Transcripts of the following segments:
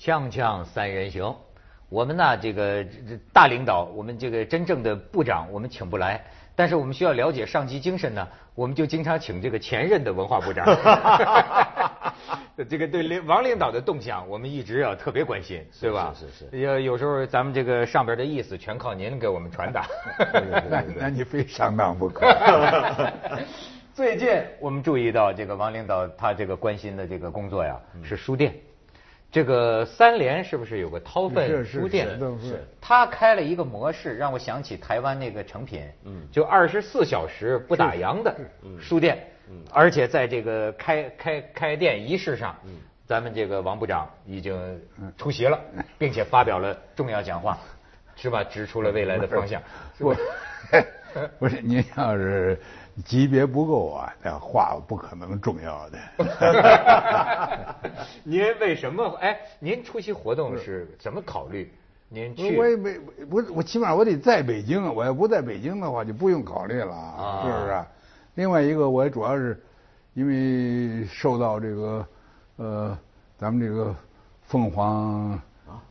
锵锵三人行，我们呢这个大领导，我们这个真正的部长我们请不来，但是我们需要了解上级精神呢，我们就经常请这个前任的文化部长。这个对领王领导的动向，我们一直要特别关心，对吧？是是是有有时候咱们这个上边的意思全靠您给我们传达。那那你非上当不可。最近我们注意到，这个王领导他这个关心的这个工作呀，是书店。这个三联是不是有个掏粪是是书店？是他开了一个模式，让我想起台湾那个成品，嗯，就二十四小时不打烊的书店，嗯，而且在这个开开开店仪式上，嗯，咱们这个王部长已经出席了，并且发表了重要讲话，是吧？指出了未来的方向。不，不是您要是级别不够啊，那话不可能重要的。您为什么？哎，您出席活动是怎么考虑？您去我也没我我起码我得在北京啊，我要不在北京的话就不用考虑了，啊是不是啊？另外一个我也主要是因为受到这个呃咱们这个凤凰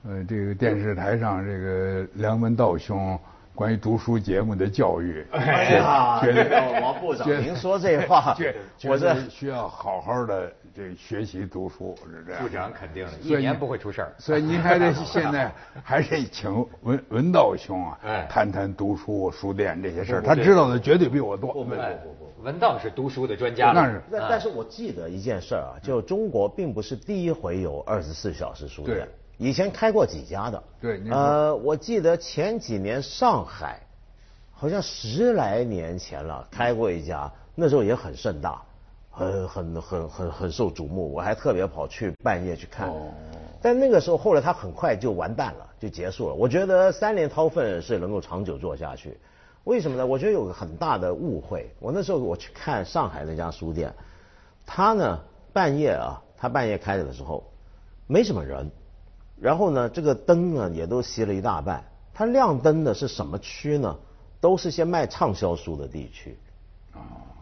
呃这个电视台上这个梁文道兄关于读书节目的教育，哎呀，觉得这个王部长您说这话 我这觉得需要好好的这学习读书是这样。部长肯定的，一年不会出事儿。所以您还得 现在还是请文文道兄啊哎，谈谈读书、书店这些事儿，他知道的绝对比我多。不不不不文道是读书的专家，那是但但是我记得一件事儿啊，就中国并不是第一回有二十四小时书店对，以前开过几家的。对呃，我记得前几年上海，好像十来年前了，开过一家，那时候也很盛大，很很很很很受瞩目，我还特别跑去半夜去看。哦但那个时候后来他很快就完蛋了，就结束了。我觉得三联掏粪是能够长久做下去，为什么呢？我觉得有个很大的误会。我那时候我去看上海那家书店，他呢半夜啊，他半夜开着的时候没什么人，然后呢这个灯呢也都熄了一大半。它亮灯的是什么区呢？都是些卖畅销书的地区。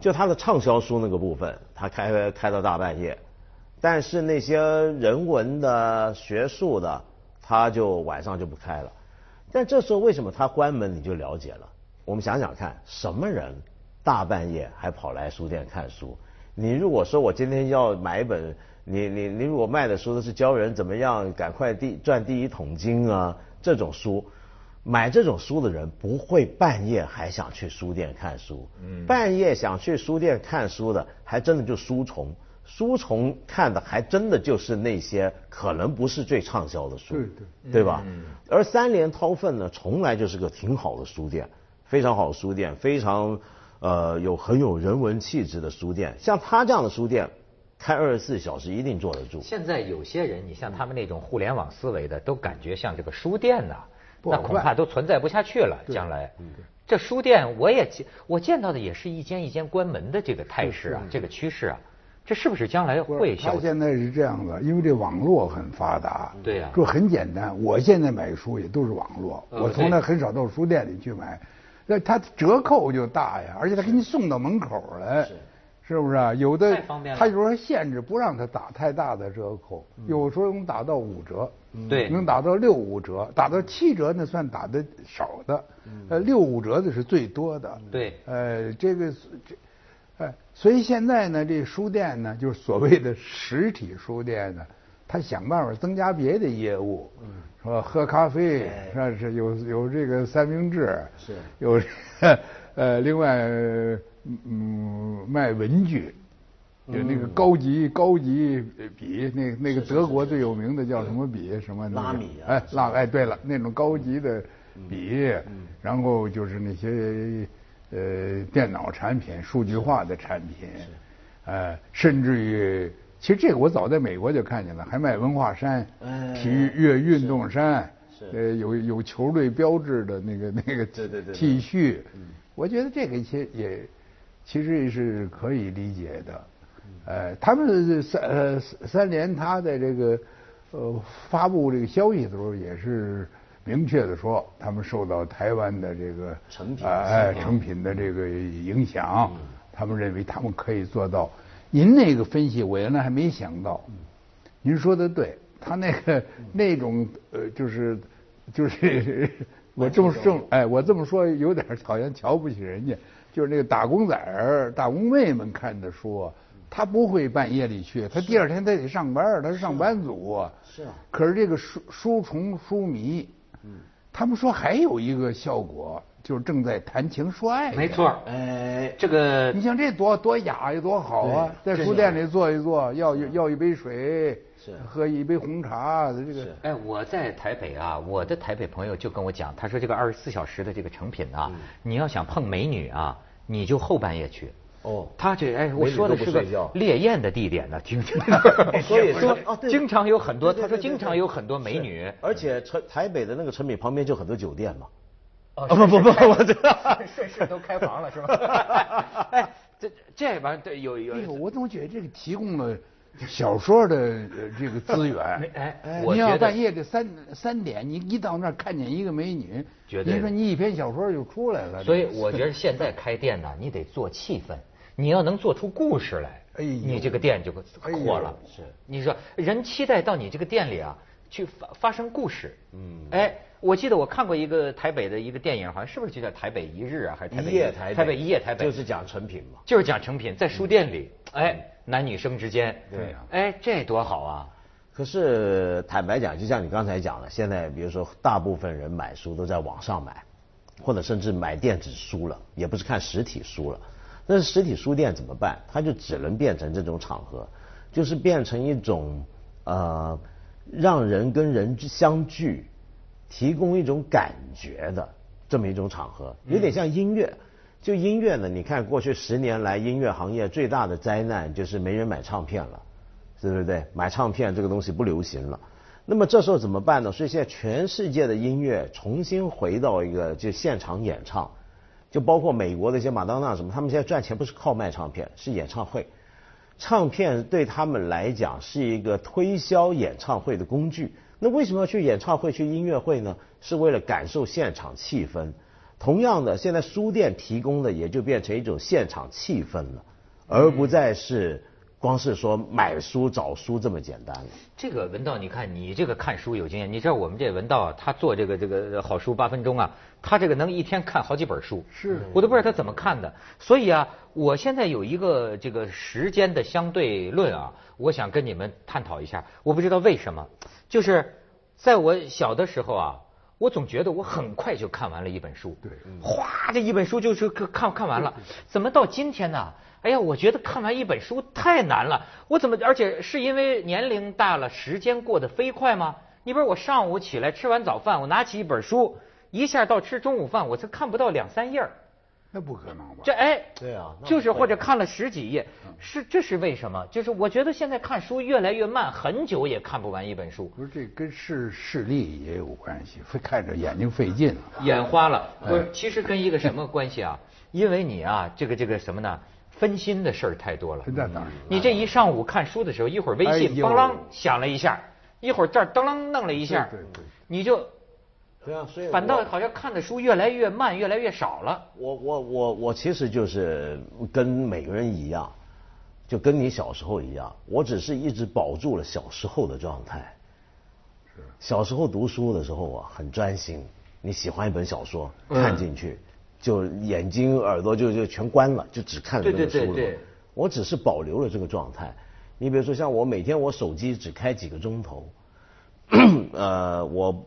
就它的畅销书那个部分，它开开到大半夜，但是那些人文的、学术的，它就晚上就不开了。但这时候为什么它关门，你就了解了。我们想想看，什么人大半夜还跑来书店看书？你如果说我今天要买一本，你你你如果卖的书都是教人怎么样赶快第赚第一桶金啊这种书，买这种书的人不会半夜还想去书店看书。嗯，半夜想去书店看书的，还真的就书虫。书虫看的还真的就是那些可能不是最畅销的书，对对对吧？而三联韬奋呢，从来就是个挺好的书店，非常好的书店，非常呃有很有人文气质的书店。像他这样的书店，开二十四小时一定坐得住。现在有些人，你像他们那种互联网思维的，都感觉像这个书店呐、那恐怕都存在不下去了。将来，这书店我也见我见到的也是一间一间关门的这个态势啊，这个趋势啊，这是不是将来会消失？现在是这样的，因为这网络很发达。对呀就很简单。我现在买书也都是网络，呃我从来很少到书店里去买。那它折扣就大呀，而且他给你送到门口来，是不是啊？有的太方便了他有时候限制不让他打太大的折扣，有时候能打到五折，对能打到六五折，打到七折那算打的少的，呃，六五折的是最多的。对呃，这个是这，哎，所以现在呢，这书店呢，就是所谓的实体书店呢，他想办法增加别的业务，嗯，是吧？喝咖啡，是吧？是有有这个三明治，是有这 个呃，另外嗯卖文具。有那个高级高级笔，那那个德国最有名的叫什么笔？什么那个拉米啊哎，拉哎，对了，那种高级的笔，然后就是那些呃电脑产品、数据化的产品，呃，甚至于，其实这个我早在美国就看见了，还卖文化衫、哎体育运运动衫是，呃，有有球队标志的那个那个 T 恤，我觉得这个其实也其实也是可以理解的。呃，他们三呃三联他在这个呃发布这个消息的时候，也是明确的说，他们受到台湾的这个成品呃哎成品的这个影响，他们认为他们可以做到。您那个分析，我原来还没想到。您说的对，他那个那种呃，就是就是 我这么说，哎，我这么说有点好像瞧不起人家，就是那个打工仔儿、打工妹们看的书，他不会半夜里去，他第二天他得上班，他是上班族。是啊。可是这个书书虫书迷，嗯，他们说还有一个效果。就是正在谈情说爱，没错。哎，这个你像这多多雅呀，多好啊！在书店里坐一坐，要要一杯水，是喝一杯红茶。这个哎，我在台北啊，我的台北朋友就跟我讲，他说这个二十四小时的这个成品啊，你要想碰美女啊，你就后半夜去。哦，他这哎，我说的是个烈焰的地点呢，听听。所以说，经常有很多，他说经常有很多美女，而且成台北的那个成品旁边就很多酒店嘛。哦不不不，我这顺势都开房了是吧？哎，这这玩意儿对有有。哎呦，我怎么觉得这个提供了小说的这个资源？哎哎，你要半夜的三三点，你一到那儿看见一个美女，你说你一篇小说就出来了。所以我觉得现在开店呢，你得做气氛，你要能做出故事来，哎，你这个店就火了。是，你说人期待到你这个店里啊，去发发生故事。嗯，哎。我记得我看过一个台北的一个电影，好像是不是就叫《台北一日》啊，还是台北一夜台北？台北一夜台北就是讲成品嘛，就是讲成品，在书店里，哎，男女生之间，对呀，哎，这多好啊！可是坦白讲，就像你刚才讲的，现在比如说大部分人买书都在网上买，或者甚至买电子书了，也不是看实体书了。那实体书店怎么办？它就只能变成这种场合，就是变成一种呃，让人跟人相聚。提供一种感觉的这么一种场合，有点像音乐。就音乐呢，你看过去十年来音乐行业最大的灾难就是没人买唱片了，对不对？买唱片这个东西不流行了。那么这时候怎么办呢？所以现在全世界的音乐重新回到一个就现场演唱，就包括美国的一些马当娜什么，他们现在赚钱不是靠卖唱片，是演唱会。唱片对他们来讲是一个推销演唱会的工具。那为什么要去演唱会、去音乐会呢？是为了感受现场气氛。同样的，现在书店提供的也就变成一种现场气氛了，而不再是光是说买书、找书这么简单了。这个文道，你看你这个看书有经验，你知道我们这文道他做这个这个好书八分钟啊，他这个能一天看好几本书，是我都不知道他怎么看的。所以啊，我现在有一个这个时间的相对论啊，我想跟你们探讨一下。我不知道为什么。就是在我小的时候啊，我总觉得我很快就看完了一本书，对，哗，这一本书就是看看完了。怎么到今天呢？哎呀，我觉得看完一本书太难了。我怎么，而且是因为年龄大了，时间过得飞快吗？你比如我上午起来吃完早饭，我拿起一本书，一下到吃中午饭，我才看不到两三页那不可能吧？这哎，对啊，就是或者看了十几页，是这是为什么？就是我觉得现在看书越来越慢，很久也看不完一本书。不是这跟视视力也有关系，会看着眼睛费劲，眼花了。不是，其实跟一个什么关系啊？因为你啊，这个这个什么呢？分心的事儿太多了。在哪儿？你这一上午看书的时候，一会儿微信咣啷响了一下，一会儿这儿噔啷弄了一下，你就。对啊，所以反倒好像看的书越来越慢，越来越少了。我我我我其实就是跟每个人一样，就跟你小时候一样，我只是一直保住了小时候的状态。是。小时候读书的时候啊，很专心。你喜欢一本小说，看进去，就眼睛耳朵就就全关了，就只看这个书了。对我只是保留了这个状态。你比如说，像我每天我手机只开几个钟头。呃，我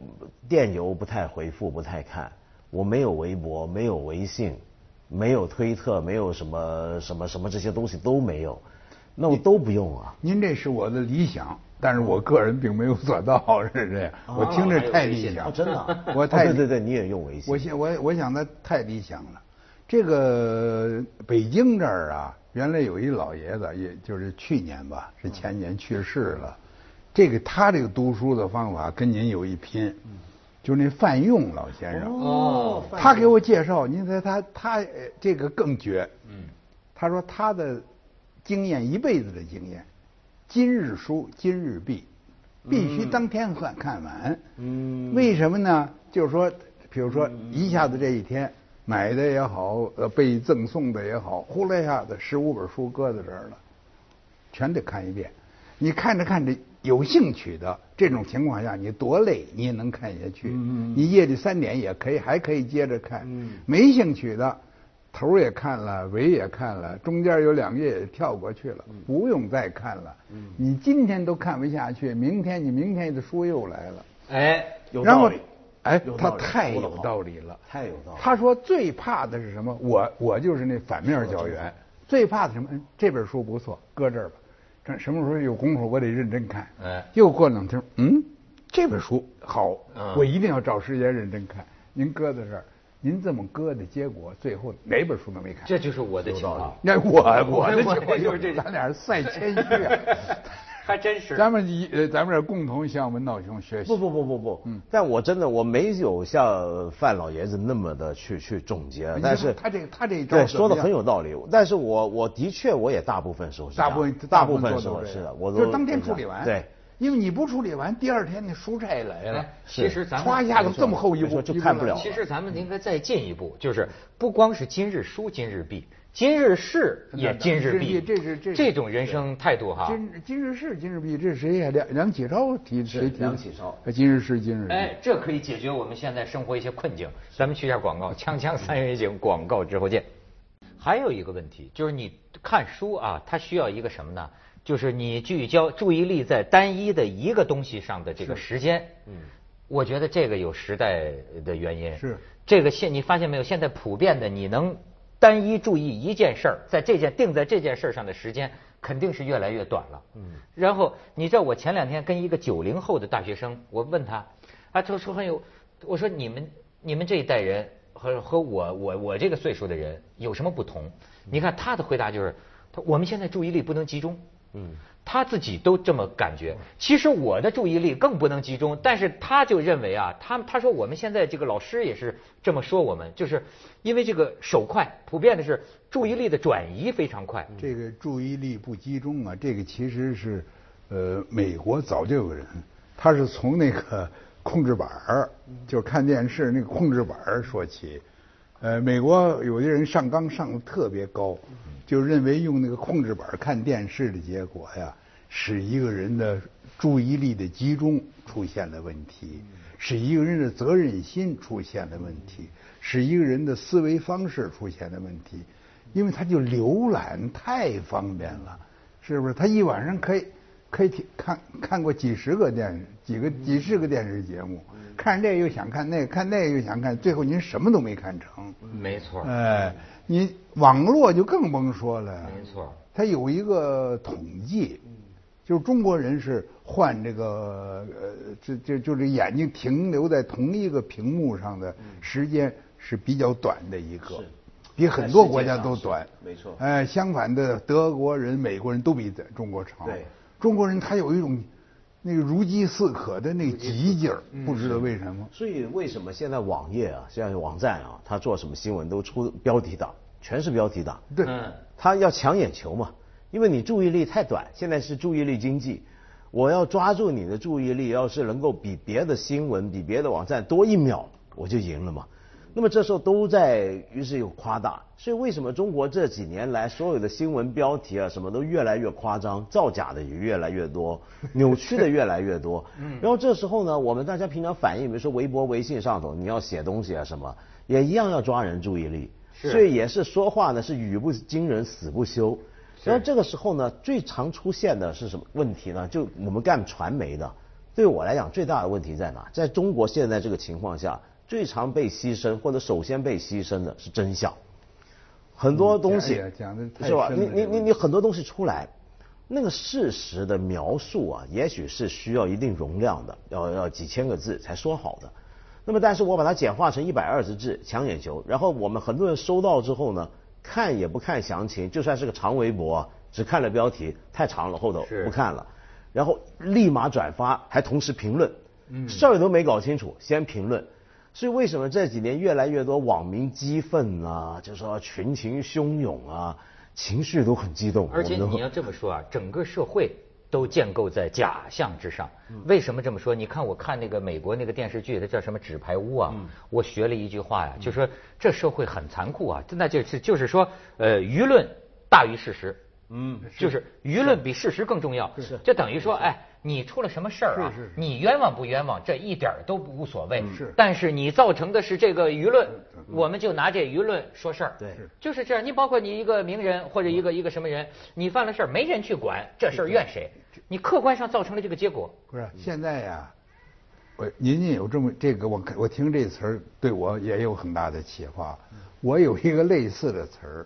电邮不太回复，不太看。我没有微博，没有微信，没有推特，没有什么什么什么这些东西都没有。那我都不用啊。您这是我的理想，但是我个人并没有做到，是这样。我听着太理想，真的。我太对对对，你也用微信。我想我我想的太理想了。这个北京这儿啊，原来有一老爷子，也就是去年吧，是前年去世了。这个他这个读书的方法跟您有一拼，就那范用老先生，哦，他给我介绍，您猜他他这个更绝，嗯，他说他的经验一辈子的经验，今日书今日毕，必须当天看看完，嗯，为什么呢？就是说，比如说一下子这一天买的也好，呃，被赠送的也好，呼啦一下子十五本书搁在这儿了，全得看一遍。你看着看着，有兴趣的这种情况下，你多累你也能看下去。你夜里三点也可以，还可以接着看。没兴趣的，头也看了，尾也看了，中间有两页也跳过去了，不用再看了。你今天都看不下去，明天你明天的书又来了。哎，然后有道理。哎他太有道理了，太有道理他说最怕的是什么？我我就是那反面教员，最怕的什么？嗯这本书不错，搁这儿吧。这什么时候有功夫我得认真看。哎又过两天，嗯，这本书好嗯，我一定要找时间认真看。您搁在这儿，您这么搁的结果，最后哪本书都没看。这就是我的情况。那我我的我情况就是这咱俩赛谦虚啊。还真是。咱们一呃，咱们这共同向文道兄学习。不不不不不，嗯但我真的我没有像范老爷子那么的去去总结，但是他这他这一招对说的很有道理，但是我我的确我也大部分时候是大部分大部分时候是的，我都就是当天处理完。对，，因为你不处理完，第二天那书债也来了哎，其实咱们歘一下子这么厚一部就看不了其实咱们应该再进一步，就是不光是今日书今日毕，今日事也今日毕，这是这这种人生态度哈。今今日事今日毕，这是谁呀？梁梁启超提谁提的？梁启超哎今日事今日毕。哎，这可以解决我们现在生活一些困境。咱们去一下广告，锵锵三人行，广告之后见。还有一个问题就是你看书啊，它需要一个什么呢？就是你聚焦注意力在单一的一个东西上的这个时间。嗯，我觉得这个有时代的原因。是这个现你发现没有？现在普遍的，你能单一注意一件事儿，在这件定在这件事儿上的时间，肯定是越来越短了。嗯。然后你知道，我前两天跟一个九零后的大学生，我问他，啊，他说很有，我说你们你们这一代人和和我我我这个岁数的人有什么不同？你看他的回答就是，他我们现在注意力不能集中。嗯。他自己都这么感觉。其实我的注意力更不能集中，但是他就认为啊，他他说我们现在这个老师也是这么说我们，就是因为这个手快，普遍的是注意力的转移非常快。这个注意力不集中啊，这个其实是，呃，美国早就有人，他是从那个控制板儿，就是看电视那个控制板儿说起。呃，美国有的人上纲上的特别高，就认为用那个控制板看电视的结果呀，使一个人的注意力的集中出现了问题，使一个人的责任心出现了问题，使一个人的思维方式出现了问题。因为他就浏览太方便了，是不是？他一晚上可以可以听看看过几十个电视，几个几十个电视节目，看这又想看那，看那又想看，最后您什么都没看成。没错，哎，你网络就更甭说了。没错，它有一个统计，就是中国人是患这个呃，这这就是眼睛停留在同一个屏幕上的时间是比较短的一个。比很多国家都短，没错。哎，相反的，德国人、美国人都比咱中国长。对，中国人他有一种那个如饥似渴的那个急劲儿，不知道为什么。所以为什么现在网页啊，现在网站啊，他做什么新闻都出标题党，全是标题党。对，嗯，他要抢眼球嘛，因为你注意力太短，现在是注意力经济，我要抓住你的注意力，要是能够比别的新闻、比别的网站多一秒，我就赢了嘛。那么这时候都在，于是有夸大，所以为什么中国这几年来所有的新闻标题啊什么都越来越夸张，造假的也越来越多，扭曲的越来越多。嗯。然后这时候呢，我们大家平常反应，比如说微博、微信上头，你要写东西啊什么，也一样要抓人注意力。所以也是说话呢是语不惊人死不休。然后这个时候呢，最常出现的是什么问题呢？就我们干传媒的，对我来讲最大的问题在哪？在中国现在这个情况下，最常被牺牲或者首先被牺牲的是真相。很多东西嗯讲得太是吧？你你你你很多东西出来，那个事实的描述啊，也许是需要一定容量的，要要几千个字才说好的。那么，但是我把它简化成一百二十字，抢眼球。然后我们很多人收到之后呢，看也不看详情，就算是个长微博，只看了标题，太长了，后头不看了，然后立马转发，还同时评论，嗯事儿都没搞清楚，先评论。所以为什么这几年越来越多网民激愤啊，就说群情汹涌啊，情绪都很激动。而且你要这么说啊，整个社会都建构在假象之上。为什么这么说？你看，我看那个美国那个电视剧，它叫什么《纸牌屋》啊？我学了一句话呀，就说这社会很残酷啊，那就是就是说，呃，舆论大于事实。嗯，就是舆论比事实更重要。是，就等于说，哎，你出了什么事儿啊？你冤枉不冤枉？这一点都不无所谓。是，但是你造成的是这个舆论，我们就拿这舆论说事儿。对，就是这样。你包括你一个名人或者一个一个什么人，你犯了事儿，没人去管，这事儿怨谁？你客观上造成了这个结果。不是，现在呀，我您有这么这个，我我听这词儿对我也有很大的启发。我有一个类似的词儿。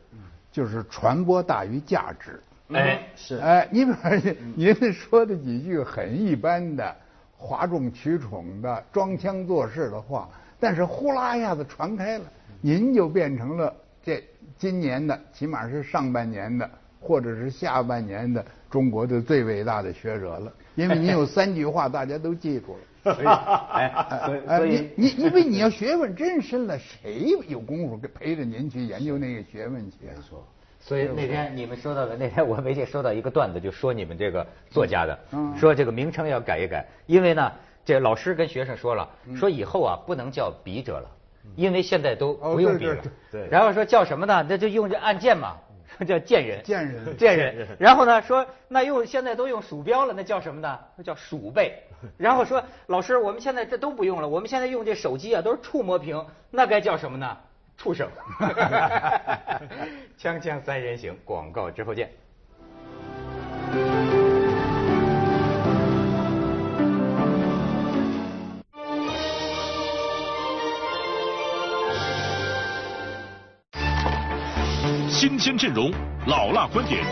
就是传播大于价值，哎是哎，你比方说您说的几句很一般的哗众取宠的装腔作势的话，但是呼啦一下子传开了，您就变成了这今年的起码是上半年的或者是下半年的中国的最伟大的学者了，因为你有三句话大家都记住了。所以，哎，所以 你你因为你要学问真深了，谁有功夫陪着您去研究那个学问去？没错。所以那天你们说到的，那天我微信收到一个段子，就说你们这个作家的，说这个名称要改一改，因为呢，这老师跟学生说了，说以后啊不能叫笔者了，因为现在都不用笔了。对。然后说叫什么呢？那就用这按键嘛。叫贱人，贱人，贱人。然后呢，说那用现在都用鼠标了，那叫什么呢？那叫鼠辈。然后说老师，我们现在这都不用了，我们现在用这手机啊都是触摸屏，那该叫什么呢？畜生。锵锵三人行，广告之后见。新鲜阵容，老辣观点，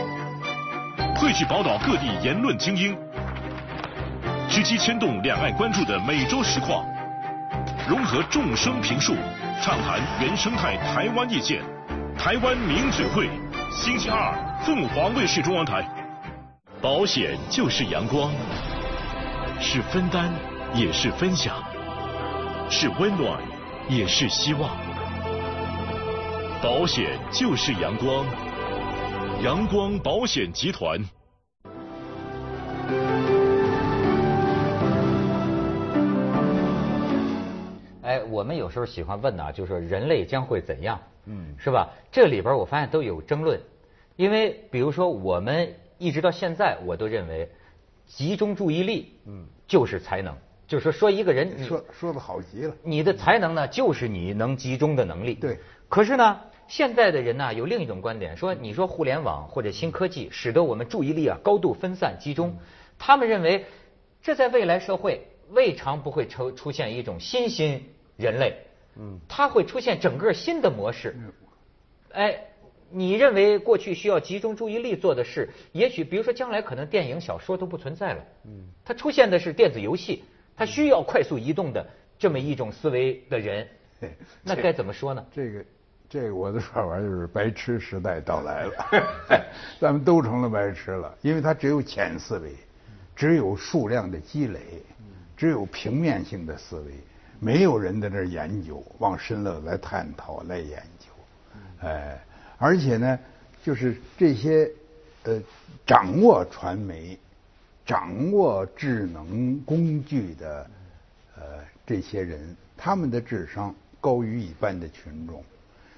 汇聚宝岛各地言论精英，直击牵动两岸关注的每周实况，融合众生评述，畅谈原生态台湾意见。台湾名嘴会，星期二，凤凰卫视中央台。保险就是阳光，是分担，也是分享，是温暖，也是希望。保险就是阳光，阳光保险集团。哎，我们有时候喜欢问呐，就是说人类将会怎样？嗯，是吧？这里边我发现都有争论，因为比如说我们一直到现在，我都认为集中注意力，嗯，就是才能，就是说说一个人，说说的好极了，你的才能呢，就是你能集中的能力。对，可是呢？现在的人呢，有另一种观点，说你说互联网或者新科技使得我们注意力啊高度分散集中，他们认为这在未来社会未尝不会出出现一种新新人类，嗯，它会出现整个新的模式。哎，你认为过去需要集中注意力做的事，也许比如说将来可能电影小说都不存在了，嗯，它出现的是电子游戏，它需要快速移动的这么一种思维的人，那该怎么说呢？这个。这个我的说法就是白痴时代到来了，咱们都成了白痴了，因为它只有浅思维，只有数量的积累，只有平面性的思维，没有人在那研究，往深了来探讨来研究，哎，而且呢，就是这些呃掌握传媒、掌握智能工具的呃这些人，他们的智商高于一般的群众。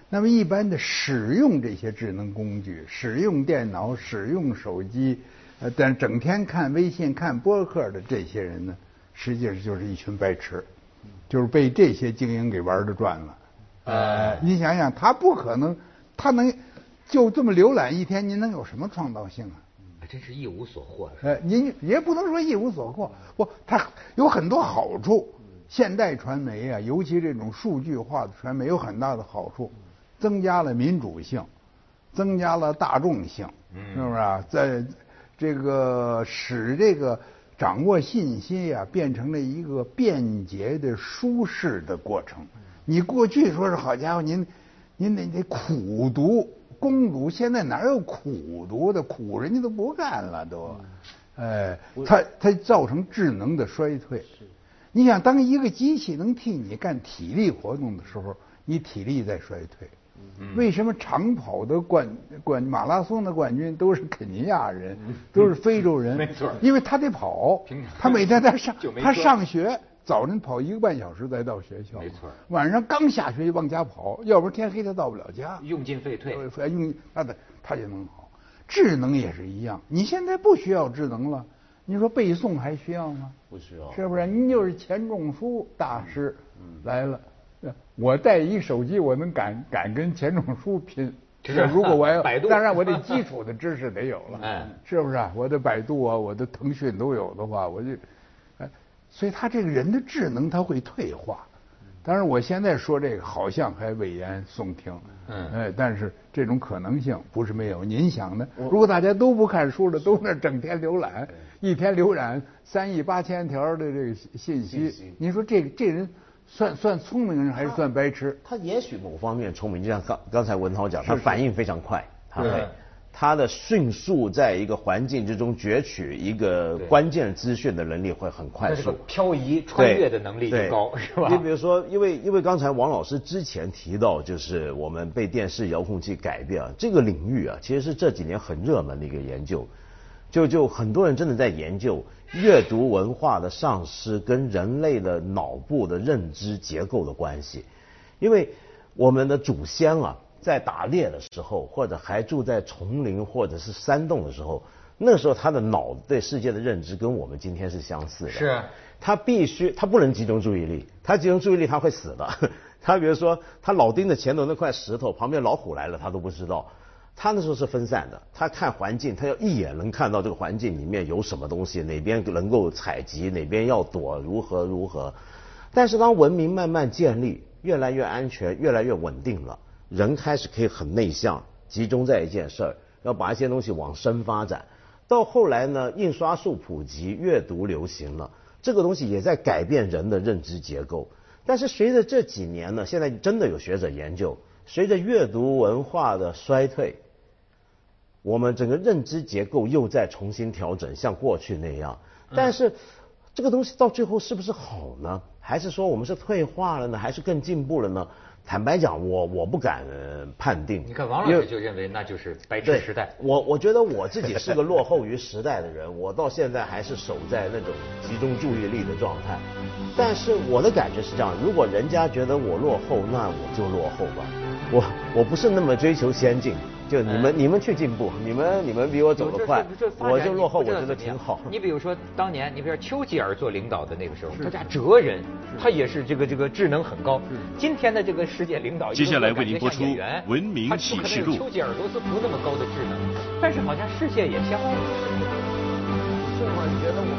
那么，一般的使用这些智能工具、使用电脑、使用手机，呃，但整天看微信、看博客的这些人呢，实际上就是一群白痴，就是被这些精英给玩的转了。呃，你想想，他不可能，他能就这么浏览一天，您能有什么创造性啊？真是一无所获。呃，您也不能说一无所获，不，他有很多好处。现代传媒啊，尤其这种数据化的传媒，有很大的好处。增加了民主性，增加了大众性，是不是啊？在这个使这个掌握信息呀，变成了一个便捷的、舒适的过程。你过去说是好家伙，您您得得苦读、攻读，现在哪有苦读的？苦人家都不干了，都。哎，它它造成智能的衰退。你想，当一个机器能替你干体力活动的时候，你体力在衰退。为什么长跑的冠冠马拉松的冠军都是肯尼亚人，都是非洲人？没错，因为他得跑，他每天在上，他上学早晨跑一个半小时再到学校，没错，晚上刚下学就往家跑，要不然天黑他到不了家，用进废退，用那的他就能跑。智能也是一样。你现在不需要智能了，你说背诵还需要吗？不需要。是不是？您就是钱钟书大师来了，我带一手机，我能敢敢跟钱钟书拼。是，如果我要，百度当然我得 基础的知识得有了，哎，是不是？啊我的百度啊，我的腾讯都有的话，我就，哎，所以他这个人的智能他会退化。当然，我现在说这个好像还危言耸听，嗯，哎，但是这种可能性不是没有。您想呢？如果大家都不看书了，都那整天浏览，一天浏览三亿八千条的这个信息，您说这这人？算算聪明人还是算白痴？他也许某方面聪明，就像刚刚才文涛讲，他反应非常快，他会，他的迅速在一个环境之中攫取一个关键资讯的能力会很快速，漂移穿越的能力就高，是吧？你比如说，因为因为刚才王老师之前提到，就是我们被电视遥控器改变这个领域啊，其实是这几年很热门的一个研究。就就很多人真的在研究阅读文化的丧失跟人类的脑部的认知结构的关系，因为我们的祖先啊，在打猎的时候，或者还住在丛林或者是山洞的时候，那时候他的脑对世界的认知跟我们今天是相似的。是。他必须，他不能集中注意力，他集中注意力他会死的。他比如说，他老盯着前头那块石头，旁边老虎来了，他都不知道。他那时候是分散的，他看环境，他要一眼能看到这个环境里面有什么东西，哪边能够采集，哪边要躲，如何如何。但是当文明慢慢建立，越来越安全，越来越稳定了，人开始可以很内向，集中在一件事儿，要把一些东西往深发展。到后来呢，印刷术普及，阅读流行了，这个东西也在改变人的认知结构。但是随着这几年呢，现在真的有学者研究，随着阅读文化的衰退。我们整个认知结构又在重新调整，像过去那样。但是，这个东西到最后是不是好呢？还是说我们是退化了呢？还是更进步了呢？坦白讲，我我不敢判定。你看王老师就认为那就是白痴时代。我我觉得我自己是个落后于时代的人，我到现在还是守在那种集中注意力的状态。但是我的感觉是这样：如果人家觉得我落后，那我就落后吧。我我不是那么追求先进。就你们，你们去进步，你们你们比我走得快，我就落后，我觉得挺好。你比如说当年，你比如丘吉尔做领导的那个时候，他家哲人，他也是这个这个智能很高。今天的这个世界领导，接下来为您播出《文明启示录》。丘吉尔都是不那么高的智能，但是好像世界也相似。是我觉得我们。